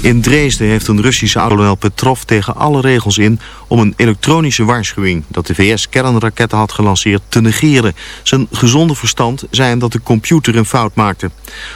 In Dresden heeft een Russische admiraal Petrov tegen alle regels in... om een elektronische waarschuwing dat de VS kernraketten had gelanceerd te negeren. Zijn gezonde verstand zei hem dat de computer een fout maakte.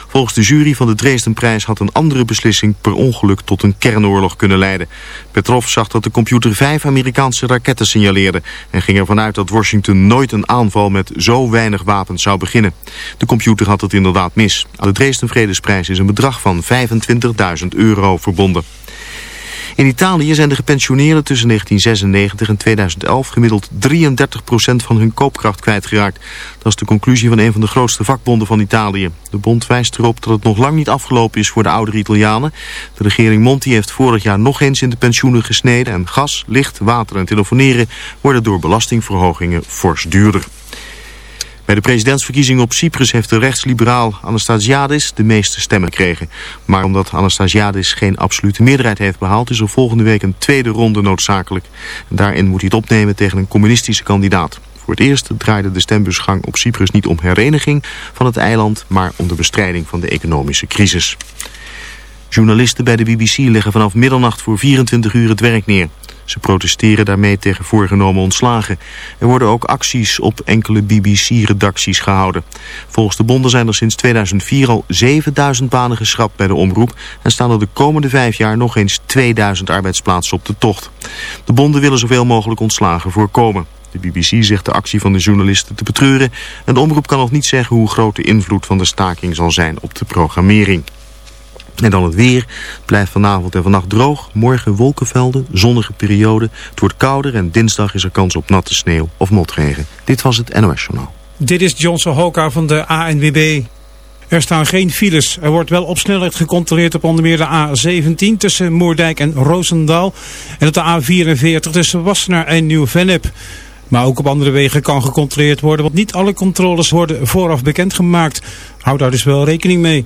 Volgens de jury van de Dresdenprijs had een andere beslissing... per ongeluk tot een kernoorlog kunnen leiden. Petrov zag dat de computer vijf Amerikaanse raketten signaleerde... en ging ervan uit dat Washington nooit een aanval met zo weinig wapens zou beginnen. De computer had het inderdaad mis. De Dresden Vredesprijs is een bedrag van 25.000 euro verbonden. In Italië zijn de gepensioneerden tussen 1996 en 2011 gemiddeld 33% van hun koopkracht kwijtgeraakt. Dat is de conclusie van een van de grootste vakbonden van Italië. De bond wijst erop dat het nog lang niet afgelopen is voor de oudere Italianen. De regering Monti heeft vorig jaar nog eens in de pensioenen gesneden en gas, licht, water en telefoneren worden door belastingverhogingen fors duurder. Bij de presidentsverkiezingen op Cyprus heeft de rechtsliberaal Anastasiadis de meeste stemmen gekregen. Maar omdat Anastasiadis geen absolute meerderheid heeft behaald... is er volgende week een tweede ronde noodzakelijk. daarin moet hij het opnemen tegen een communistische kandidaat. Voor het eerst draaide de stembusgang op Cyprus niet om hereniging van het eiland... maar om de bestrijding van de economische crisis. Journalisten bij de BBC leggen vanaf middernacht voor 24 uur het werk neer. Ze protesteren daarmee tegen voorgenomen ontslagen. Er worden ook acties op enkele BBC-redacties gehouden. Volgens de bonden zijn er sinds 2004 al 7000 banen geschrapt bij de omroep... en staan er de komende vijf jaar nog eens 2000 arbeidsplaatsen op de tocht. De bonden willen zoveel mogelijk ontslagen voorkomen. De BBC zegt de actie van de journalisten te betreuren... en de omroep kan nog niet zeggen hoe groot de invloed van de staking zal zijn op de programmering. En dan het weer. Het blijft vanavond en vannacht droog. Morgen wolkenvelden, zonnige periode. Het wordt kouder en dinsdag is er kans op natte sneeuw of motregen. Dit was het NOS Journaal. Dit is Johnson Hoka van de ANWB. Er staan geen files. Er wordt wel op snelheid gecontroleerd op onder meer de A17 tussen Moerdijk en Roosendaal. En op de A44 tussen Wassenaar en Nieuw-Vennep. Maar ook op andere wegen kan gecontroleerd worden, want niet alle controles worden vooraf bekendgemaakt. Houd daar dus wel rekening mee.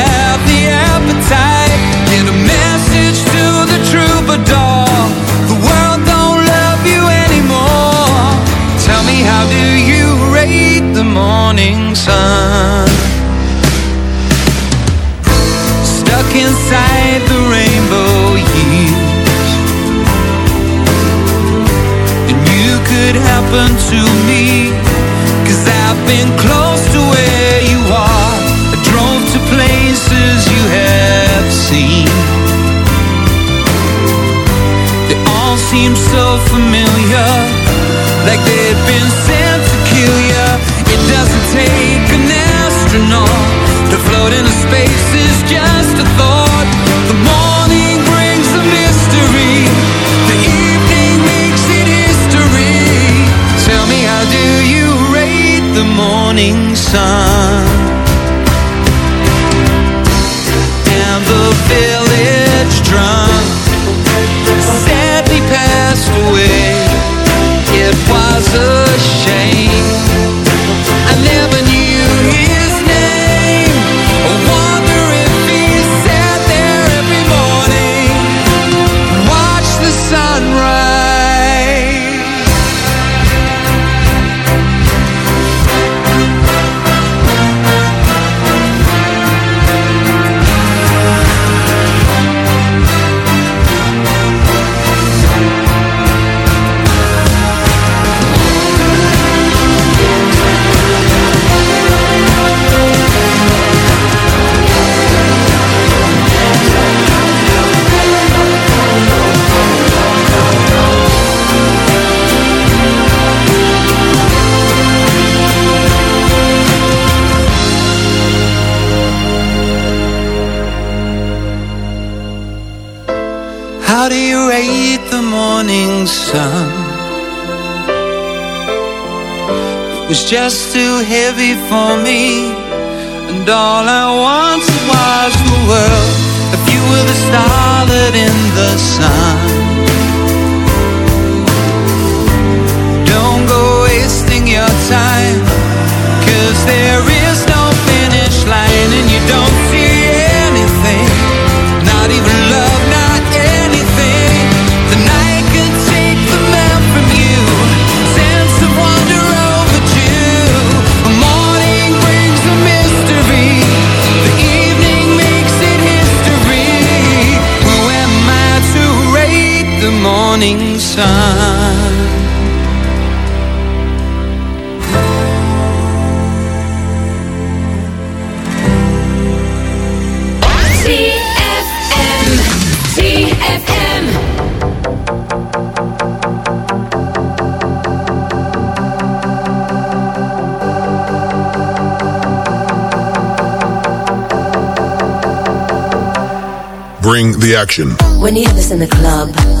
How do you rate the morning sun? It was just too heavy for me And all I wanted was the world If you were the starlet in the sun Don't go wasting your time Cause there is no finish line And you don't morning sun? ZFM. ZFM. Bring the action. When you hear this in the club,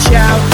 scream and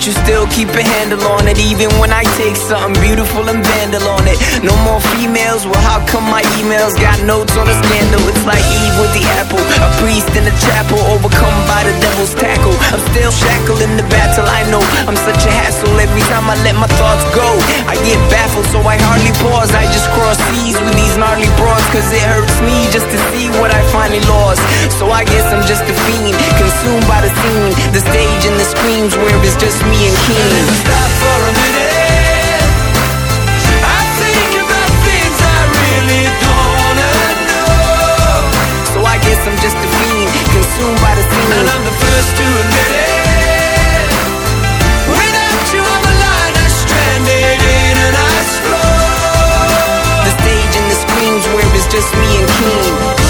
but you still keep a handle on it. Even when I take something beautiful and vandal on it. No more females, well, how come my emails got notes on a scandal? It's like Eve with the apple, a priest in the chapel, overcome by the devil's tackle. I'm still shackled in the battle, I know I'm such a hassle every time I let my thoughts go. I get baffled, so I hardly pause. I just cross seas with these gnarly broads, cause it hurts me just to see what I finally lost. So I guess I'm just a fiend, consumed by the scene, the stage and the screams where it's just me and King. Stop for a minute. I think about things I really don't know. So I guess I'm just a fiend, consumed by the scene. And I'm the first to admit it. Without you on the line, I'm stranded in an ice floor. The stage and the screams where it's just me and King.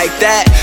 like that.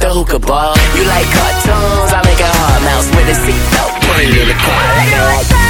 the hookah bar. You like cartoons? I make a hard mouse with a seatbelt. Put it in the car.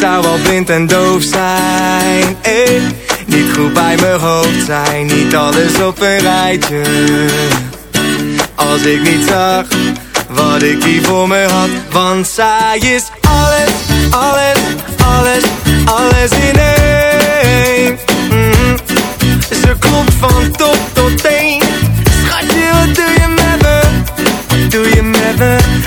Zou wel blind en doof zijn, eh. Niet goed bij mijn hoofd zijn, niet alles op een rijtje. Als ik niet zag wat ik hier voor me had, want zij is alles, alles, alles, alles in één. Mhm. Ze klopt van top tot teen. Schatje, wat doe je met me? Doe je met me?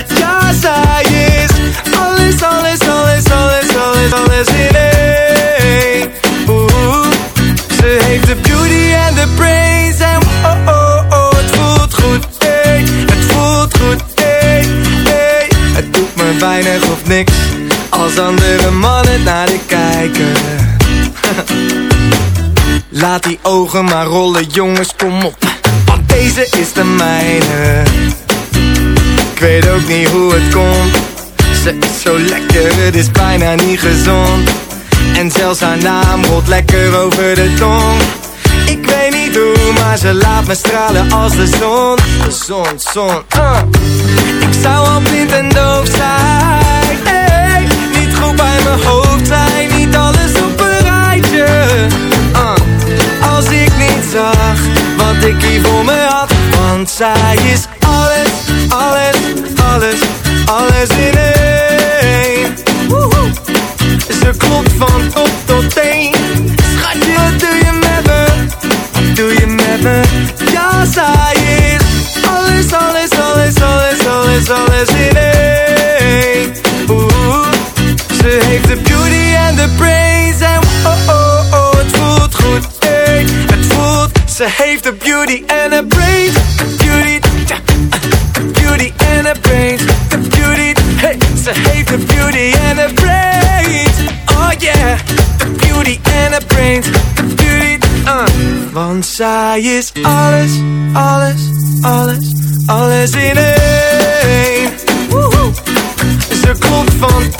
De beauty en de brains en oh, oh, oh, het voelt goed, hey, het voelt goed, hey, hey. Het doet me weinig of niks als andere mannen naar de kijken. Laat die ogen maar rollen, jongens, kom op. Want deze is de mijne. Ik weet ook niet hoe het komt. Ze is zo lekker, het is bijna niet gezond. En zelfs haar naam rolt lekker over de tong. Ik weet niet hoe, maar ze laat me stralen als de zon. De zon, zon, uh. Ik zou al blind en doof zijn. Hey, Niet goed bij mijn hoofd zijn Niet alles op een rijtje. Uh. Als ik niet zag wat ik hier voor me had. Want zij is alles, alles, alles, alles in één ze klopt van top tot teen. Schatje, wat doe je met me? Doe je met me? Ja, zij is alles, alles, alles, alles, alles, alles in één. Oeh, ze heeft de beauty en de brains en oh, oh, oh, het voelt goed, hey. Het voelt, ze heeft de beauty en zij is alles, alles, alles, alles in één. Ze komt van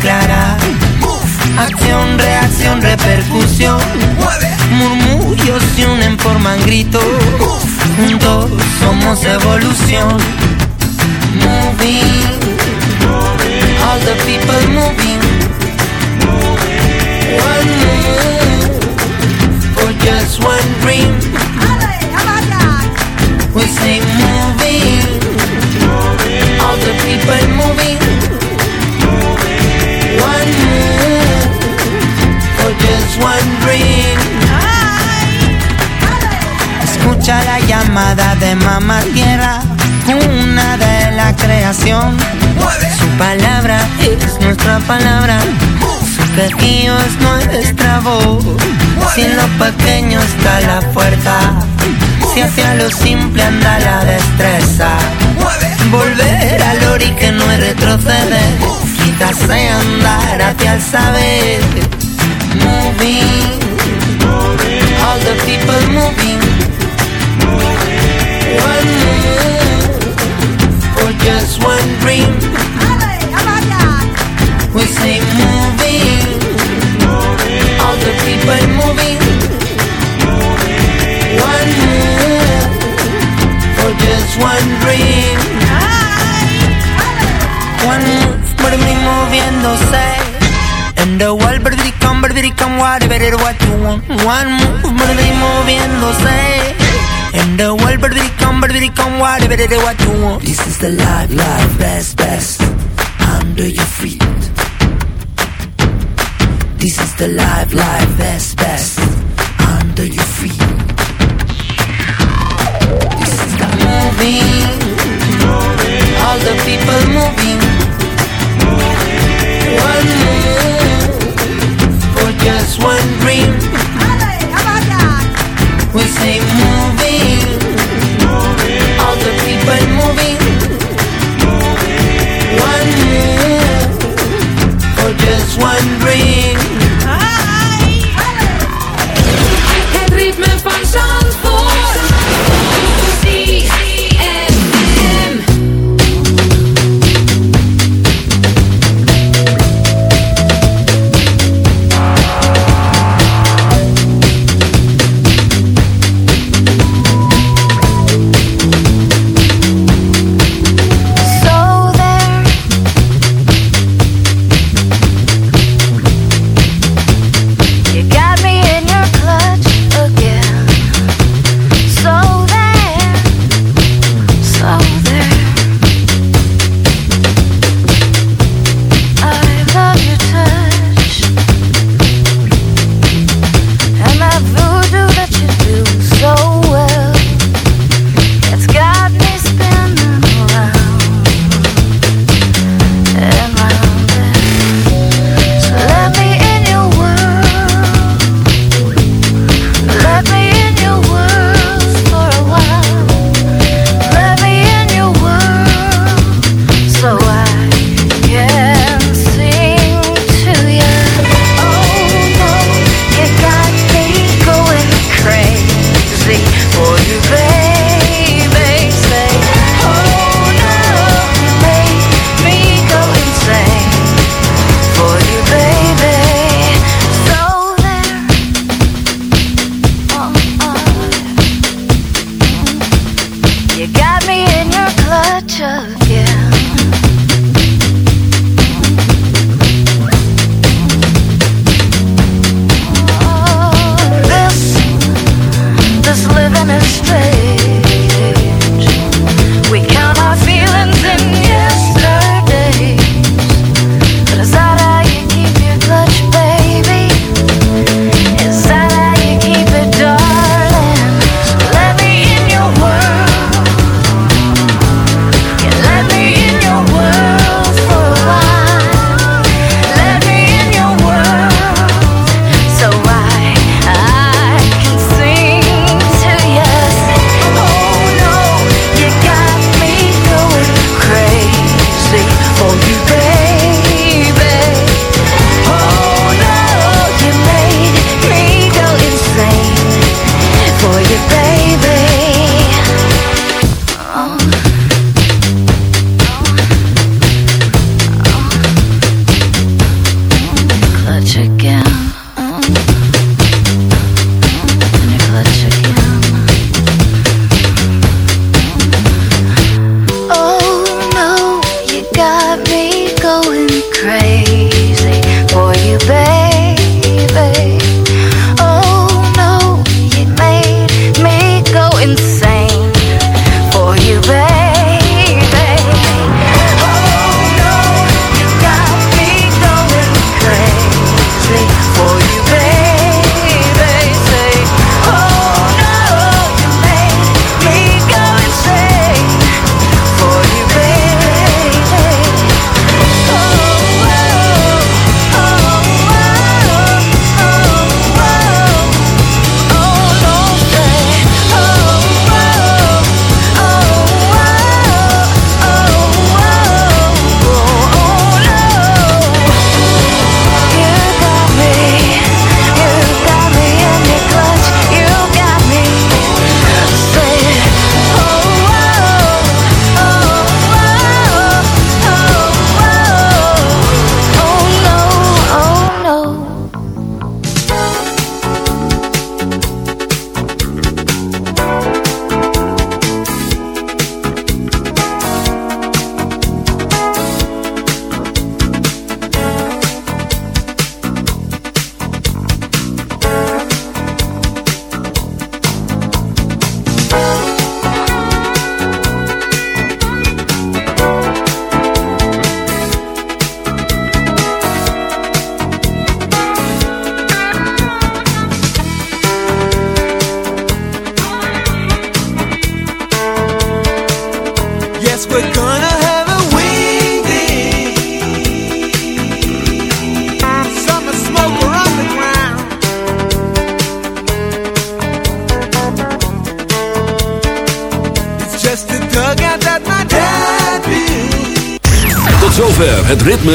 clara. Acción, reacción, repercusión. Murmullos se unen, forman gritos. Juntos somos evolución. Moving, all the people moving. One move for just one dream. We say moving, all the people moving. Escucha la llamada de mamá tierra, una de la creación. Su palabra es nuestra palabra. Su quejío es nuestra voz. Si en lo pequeño está la fuerza, si hacia lo simple anda la destreza. Volver al ori que no retroceder, quizás sea andar hacia el saber. Moving, all the people moving. One move for just one dream. We moving, all the people moving. One move for just one dream. One move. And the world, but it come, but it whatever it what you want. One move, but me moviéndose. And the world, but it come, but it come, whatever it what you want. This is the life, life, best, best. Under your feet. This is the life, life, best, best. Under your feet. This is the moving, all the people moving.